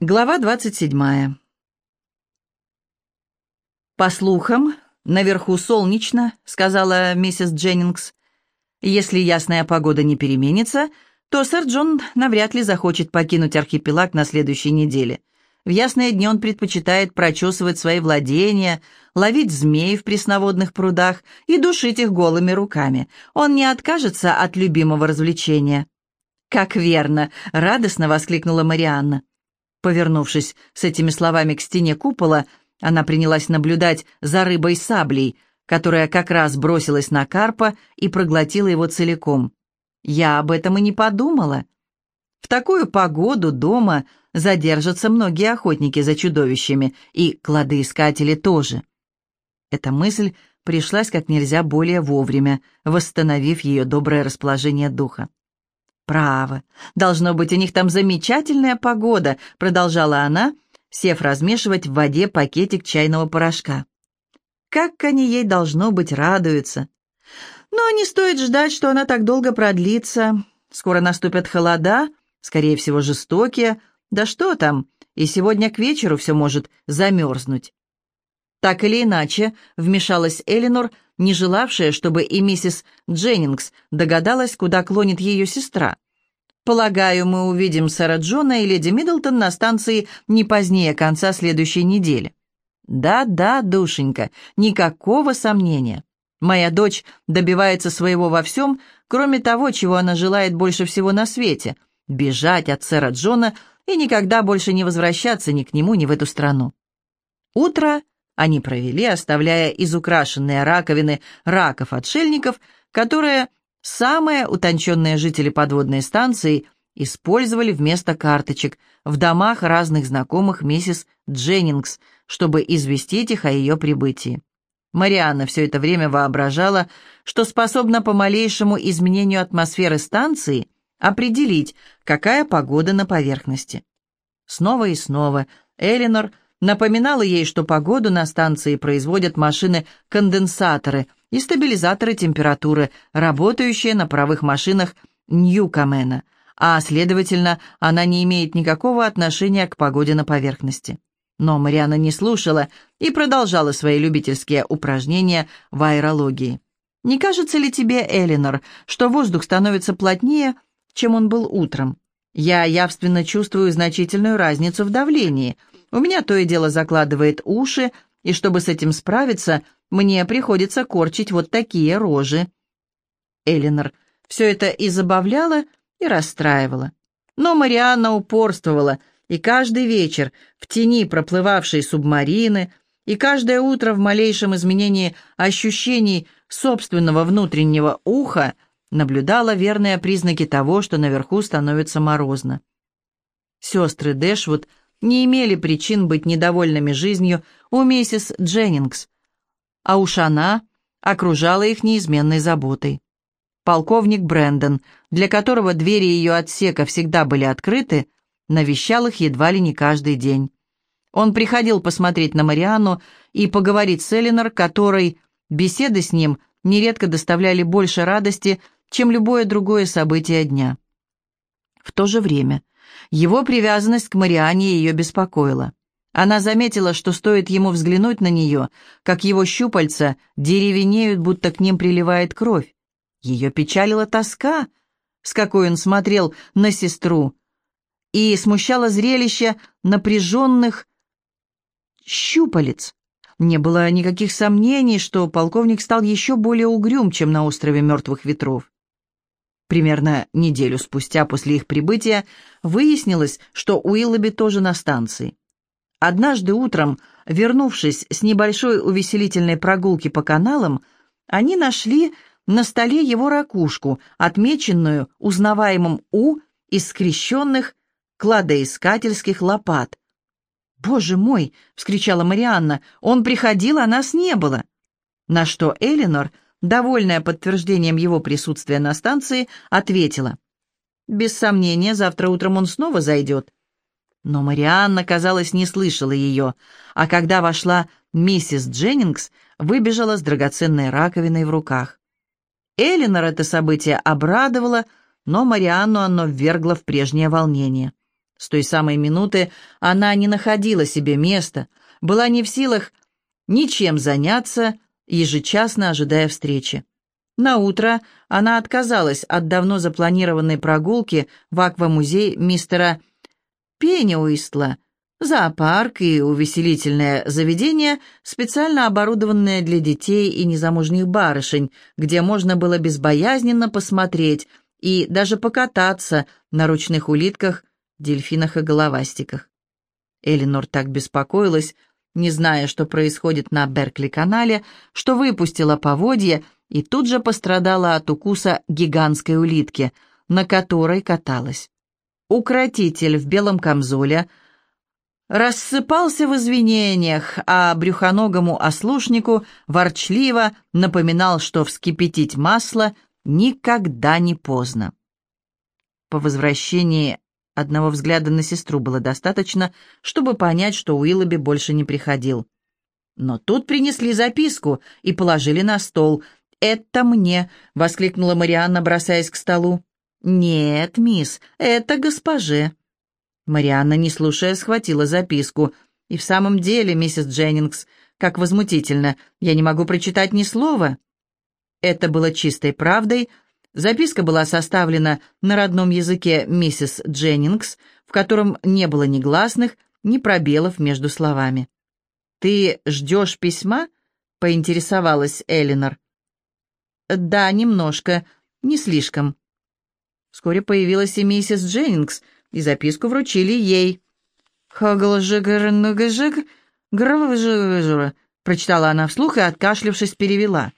Глава 27. «По слухам, наверху солнечно», — сказала миссис Дженнингс. «Если ясная погода не переменится, то сэр Джон навряд ли захочет покинуть архипелаг на следующей неделе. В ясные дни он предпочитает прочесывать свои владения, ловить змей в пресноводных прудах и душить их голыми руками. Он не откажется от любимого развлечения». «Как верно!» — радостно воскликнула Марианна. Повернувшись с этими словами к стене купола, она принялась наблюдать за рыбой-саблей, которая как раз бросилась на карпа и проглотила его целиком. Я об этом и не подумала. В такую погоду дома задержатся многие охотники за чудовищами, и кладоискатели тоже. Эта мысль пришлась как нельзя более вовремя, восстановив ее доброе расположение духа. «Право. Должно быть, у них там замечательная погода», — продолжала она, сев размешивать в воде пакетик чайного порошка. «Как они ей, должно быть, радуются. Но не стоит ждать, что она так долго продлится. Скоро наступят холода, скорее всего, жестокие. Да что там, и сегодня к вечеру все может замерзнуть». Так или иначе, вмешалась Элинор, не желавшая, чтобы и миссис Дженнингс догадалась, куда клонит ее сестра. «Полагаю, мы увидим сэра Джона и леди Миддлтон на станции не позднее конца следующей недели». «Да-да, душенька, никакого сомнения. Моя дочь добивается своего во всем, кроме того, чего она желает больше всего на свете — бежать от сэра Джона и никогда больше не возвращаться ни к нему, ни в эту страну». Утро они провели, оставляя изукрашенные раковины раков-отшельников, которые самые утонченные жители подводной станции использовали вместо карточек в домах разных знакомых миссис Дженнингс, чтобы известить их о ее прибытии. Марианна все это время воображала, что способна по малейшему изменению атмосферы станции определить, какая погода на поверхности. Снова и снова Элинор – напоминала ей, что погоду на станции производят машины-конденсаторы и стабилизаторы температуры, работающие на паровых машинах Ньюкамена, а, следовательно, она не имеет никакого отношения к погоде на поверхности. Но Мариана не слушала и продолжала свои любительские упражнения в аэрологии. «Не кажется ли тебе, Элинор, что воздух становится плотнее, чем он был утром? Я явственно чувствую значительную разницу в давлении», у меня то и дело закладывает уши, и чтобы с этим справиться, мне приходится корчить вот такие рожи. Элинор все это и забавляло, и расстраивало. Но Марианна упорствовала, и каждый вечер в тени проплывавшей субмарины, и каждое утро в малейшем изменении ощущений собственного внутреннего уха наблюдала верные признаки того, что наверху становится морозно. Сестры Дэшвуд не имели причин быть недовольными жизнью у миссис Дженнингс, а уж она окружала их неизменной заботой. Полковник Брэндон, для которого двери ее отсека всегда были открыты, навещал их едва ли не каждый день. Он приходил посмотреть на Марианну и поговорить с Элинор, которой беседы с ним нередко доставляли больше радости, чем любое другое событие дня. В то же время его привязанность к Мариане ее беспокоила. Она заметила, что стоит ему взглянуть на нее, как его щупальца деревенеют, будто к ним приливает кровь. Ее печалила тоска, с какой он смотрел на сестру, и смущало зрелище напряженных щупалец. Не было никаких сомнений, что полковник стал еще более угрюм, чем на острове Мертвых Ветров. Примерно неделю спустя после их прибытия выяснилось, что Уиллоби тоже на станции. Однажды утром, вернувшись с небольшой увеселительной прогулки по каналам, они нашли на столе его ракушку, отмеченную узнаваемым «У» из скрещенных кладоискательских лопат. «Боже мой!» — вскричала Марианна. «Он приходил, а нас не было!» На что Элинор — довольная подтверждением его присутствия на станции, ответила. «Без сомнения, завтра утром он снова зайдет». Но Марианна, казалось, не слышала ее, а когда вошла миссис Дженнингс, выбежала с драгоценной раковиной в руках. Элинор это событие обрадовало, но Марианну оно ввергло в прежнее волнение. С той самой минуты она не находила себе места, была не в силах ничем заняться, ежечасно ожидая встречи. На утро она отказалась от давно запланированной прогулки в аквамузей мистера Пенниуистла, зоопарк и увеселительное заведение, специально оборудованное для детей и незамужних барышень, где можно было безбоязненно посмотреть и даже покататься на ручных улитках, дельфинах и головастиках. Элинор так беспокоилась, не зная, что происходит на Беркли-канале, что выпустила поводья и тут же пострадала от укуса гигантской улитки, на которой каталась. Укротитель в белом камзоле рассыпался в извинениях, а брюхоногому ослушнику ворчливо напоминал, что вскипятить масло никогда не поздно. По возвращении одного взгляда на сестру было достаточно, чтобы понять, что Уиллоби больше не приходил. Но тут принесли записку и положили на стол. «Это мне!» — воскликнула Марианна, бросаясь к столу. «Нет, мисс, это госпоже». Марианна, не слушая, схватила записку. «И в самом деле, миссис Дженнингс, как возмутительно, я не могу прочитать ни слова». Это было чистой правдой. Записка была составлена на родном языке миссис Дженнингс, в котором не было ни гласных, ни пробелов между словами. «Ты ждешь письма?» — поинтересовалась Элинор. «Да, немножко, не слишком». Вскоре появилась и миссис Дженнингс, и записку вручили ей. «Хаглжигрнгжиг, грвжжжж», прочитала она вслух и, откашлившись, перевела.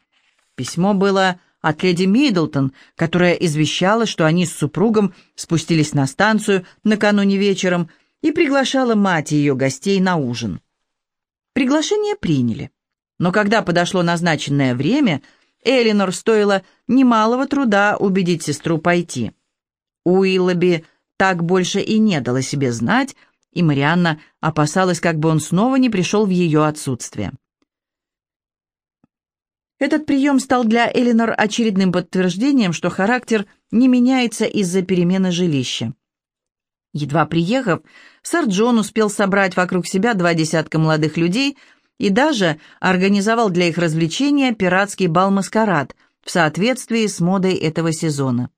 Письмо было от леди Миддлтон, которая извещала, что они с супругом спустились на станцию накануне вечером и приглашала мать и ее гостей на ужин. Приглашение приняли. Но когда подошло назначенное время, Элинор стоило немалого труда убедить сестру пойти. Уиллоби так больше и не дала себе знать, и Марианна опасалась, как бы он снова не пришел в ее отсутствие. Этот прием стал для Элинор очередным подтверждением, что характер не меняется из-за перемены жилища. Едва приехав, сэр Джон успел собрать вокруг себя два десятка молодых людей и даже организовал для их развлечения пиратский бал-маскарад в соответствии с модой этого сезона.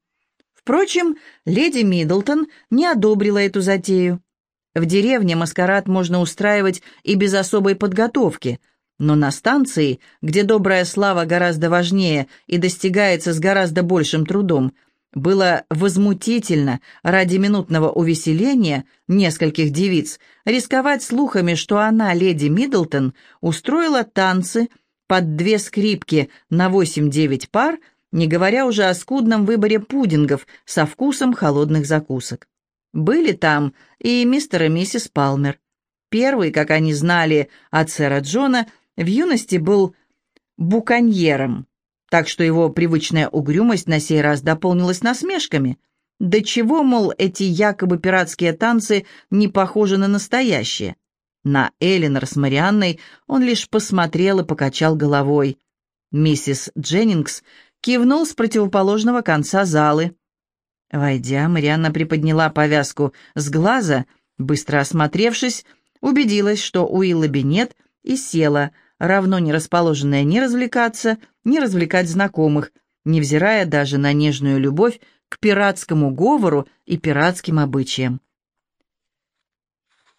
Впрочем, леди Миддлтон не одобрила эту затею. В деревне маскарад можно устраивать и без особой подготовки, но на станции, где добрая слава гораздо важнее и достигается с гораздо большим трудом, было возмутительно ради минутного увеселения нескольких девиц рисковать слухами, что она, леди Миддлтон, устроила танцы под две скрипки на восемь-девять пар – не говоря уже о скудном выборе пудингов со вкусом холодных закусок. Были там и мистер и миссис Палмер. Первый, как они знали от сэра Джона, в юности был буконьером, так что его привычная угрюмость на сей раз дополнилась насмешками. До чего, мол, эти якобы пиратские танцы не похожи на настоящие? На Эллинор с Марианной он лишь посмотрел и покачал головой. Миссис Дженнингс кивнул с противоположного конца залы. Войдя, Марианна приподняла повязку с глаза, быстро осмотревшись, убедилась, что у Уиллоби нет, и села, равно не расположенная ни развлекаться, ни развлекать знакомых, невзирая даже на нежную любовь к пиратскому говору и пиратским обычаям.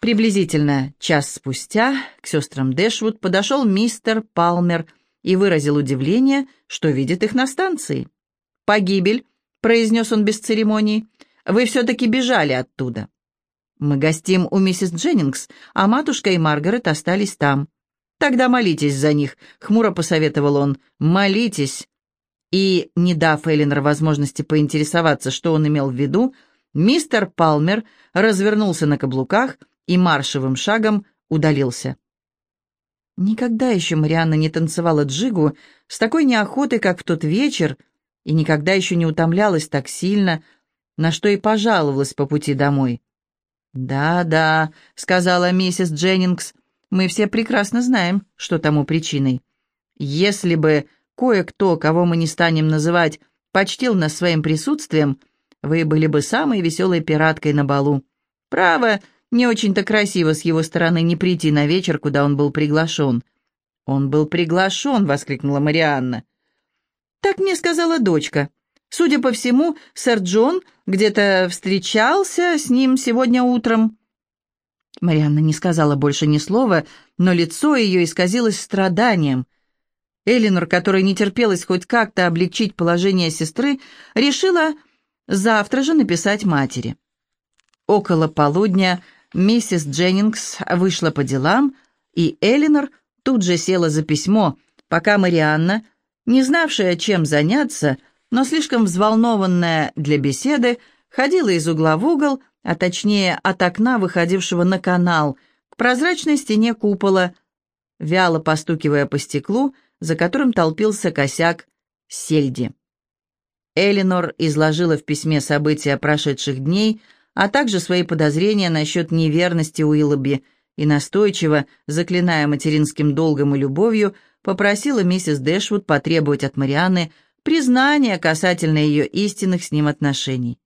Приблизительно час спустя к сестрам Дэшвуд подошел мистер Палмер – и выразил удивление, что видит их на станции. «Погибель», — произнес он без церемоний, — «вы все-таки бежали оттуда». «Мы гостим у миссис Дженнингс, а матушка и Маргарет остались там». «Тогда молитесь за них», — хмуро посоветовал он. «Молитесь». И, не дав Эллинор возможности поинтересоваться, что он имел в виду, мистер Палмер развернулся на каблуках и маршевым шагом удалился. Никогда еще Марианна не танцевала джигу с такой неохотой, как в тот вечер, и никогда еще не утомлялась так сильно, на что и пожаловалась по пути домой. «Да-да», — сказала миссис Дженнингс, — «мы все прекрасно знаем, что тому причиной. Если бы кое-кто, кого мы не станем называть, почтил нас своим присутствием, вы были бы самой веселой пираткой на балу. Право, не очень-то красиво с его стороны не прийти на вечер, куда он был приглашен. «Он был приглашен!» — воскликнула Марианна. «Так мне сказала дочка. Судя по всему, сэр Джон где-то встречался с ним сегодня утром». Марианна не сказала больше ни слова, но лицо ее исказилось страданием. Элинор, которой не терпелось хоть как-то облегчить положение сестры, решила завтра же написать матери. Около полудня миссис Дженнингс вышла по делам, и Элинор тут же села за письмо, пока Марианна, не знавшая, чем заняться, но слишком взволнованная для беседы, ходила из угла в угол, а точнее от окна, выходившего на канал, к прозрачной стене купола, вяло постукивая по стеклу, за которым толпился косяк сельди. Элинор изложила в письме события прошедших дней, а также свои подозрения насчет неверности Уиллоби и настойчиво, заклиная материнским долгом и любовью, попросила миссис Дэшвуд потребовать от Марианны признания касательно ее истинных с ним отношений.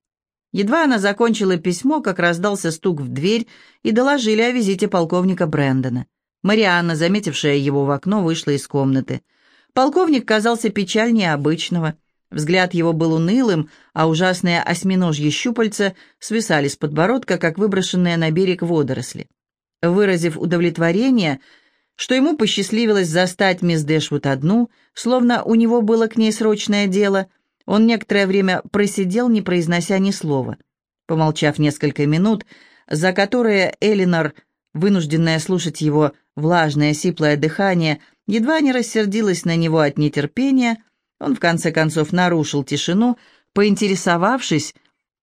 Едва она закончила письмо, как раздался стук в дверь и доложили о визите полковника Брэндона. Марианна, заметившая его в окно, вышла из комнаты. Полковник казался печальнее обычного. Взгляд его был унылым, а ужасные осьминожьи щупальца свисали с подбородка, как выброшенные на берег водоросли. Выразив удовлетворение, что ему посчастливилось застать мисс Дэшвуд одну, словно у него было к ней срочное дело, он некоторое время просидел, не произнося ни слова. Помолчав несколько минут, за которые Элинор, вынужденная слушать его влажное сиплое дыхание, едва не рассердилась на него от нетерпения, он в конце концов нарушил тишину, поинтересовавшись,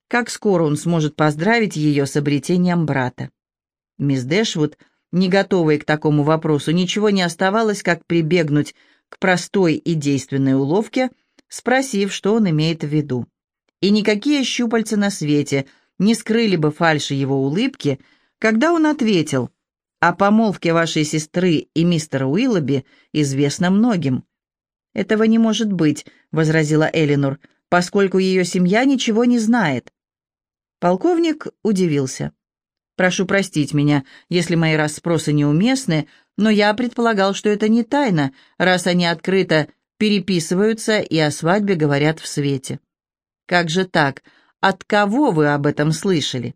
как скоро он сможет поздравить ее с обретением брата. Мисс Дэшвуд, не готовой к такому вопросу, ничего не оставалось, как прибегнуть к простой и действенной уловке, спросив, что он имеет в виду. И никакие щупальца на свете не скрыли бы фальши его улыбки, когда он ответил, «О помолвке вашей сестры и мистера Уиллоби известно многим». «Этого не может быть», — возразила Элинор, «поскольку ее семья ничего не знает». Полковник удивился. Прошу простить меня, если мои расспросы неуместны, но я предполагал, что это не тайна, раз они открыто переписываются и о свадьбе говорят в свете. Как же так? От кого вы об этом слышали?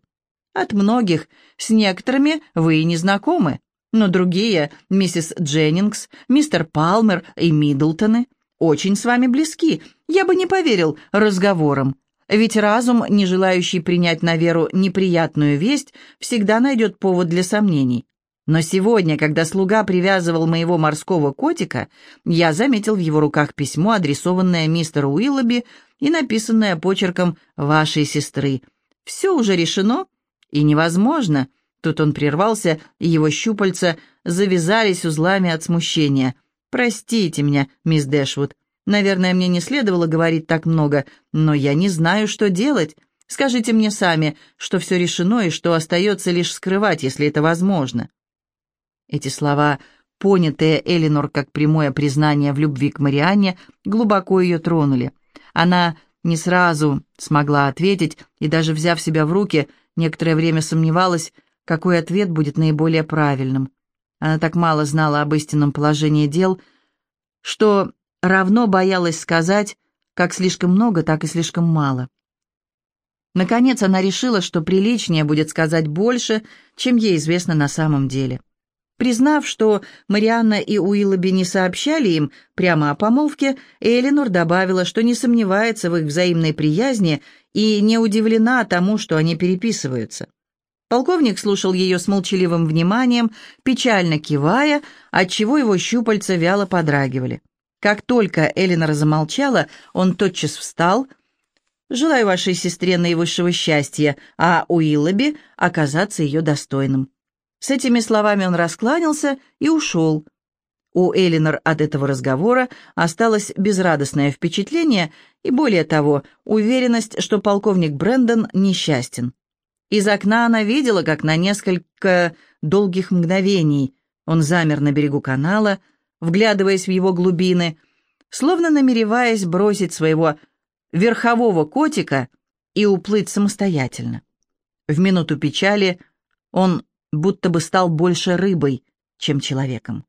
От многих. С некоторыми вы и не знакомы. Но другие, миссис Дженнингс, мистер Палмер и Миддлтоны, очень с вами близки. Я бы не поверил разговорам. Ведь разум, не желающий принять на веру неприятную весть, всегда найдет повод для сомнений. Но сегодня, когда слуга привязывал моего морского котика, я заметил в его руках письмо, адресованное мистеру Уиллоби и написанное почерком вашей сестры. Все уже решено и невозможно. Тут он прервался, и его щупальца завязались узлами от смущения. «Простите меня, мисс Дэшвуд, Наверное, мне не следовало говорить так много, но я не знаю, что делать. Скажите мне сами, что все решено и что остается лишь скрывать, если это возможно». Эти слова, понятые Элинор как прямое признание в любви к Марианне, глубоко ее тронули. Она не сразу смогла ответить, и даже взяв себя в руки, некоторое время сомневалась, какой ответ будет наиболее правильным. Она так мало знала об истинном положении дел, что равно боялась сказать как слишком много, так и слишком мало. Наконец она решила, что приличнее будет сказать больше, чем ей известно на самом деле. Признав, что Марианна и Уиллоби не сообщали им прямо о помолвке, Элинор добавила, что не сомневается в их взаимной приязни и не удивлена тому, что они переписываются. Полковник слушал ее с молчаливым вниманием, печально кивая, отчего его щупальца вяло подрагивали. Как только Элинор замолчала, он тотчас встал. «Желаю вашей сестре наивысшего счастья, а Уиллоби оказаться ее достойным». С этими словами он раскланялся и ушел. У Элинор от этого разговора осталось безрадостное впечатление и, более того, уверенность, что полковник Брэндон несчастен. Из окна она видела, как на несколько долгих мгновений он замер на берегу канала, вглядываясь в его глубины, словно намереваясь бросить своего верхового котика и уплыть самостоятельно. В минуту печали он будто бы стал больше рыбой, чем человеком.